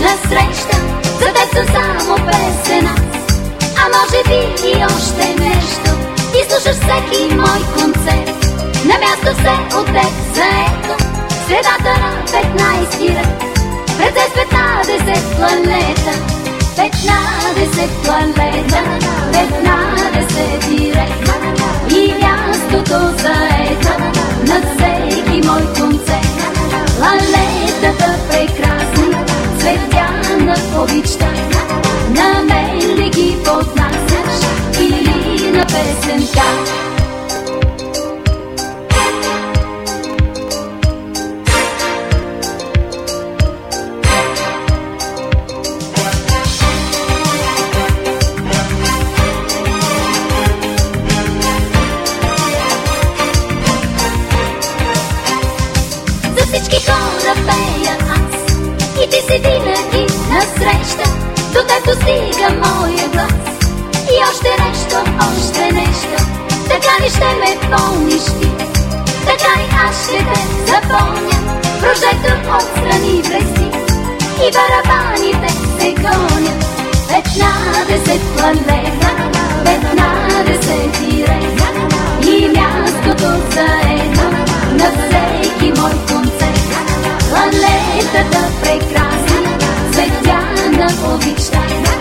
насреща, за теб съм само песен аз. А може би и още нещо, ти слушаш всеки мой концерт. На място все от заето, средата на 15 ред. Пред 15 планета, 15 планета, 15 обичта, на мен ли ги поднасяш или на песента? За всички хора пея аз И ти си винаги насреща До теб достига моя глас. И още нещо, още нещо. Така ли ще ме помниш ти. Така и аз ще те запомня. Прожектор отстрани блести И барабаните се гонят Stop.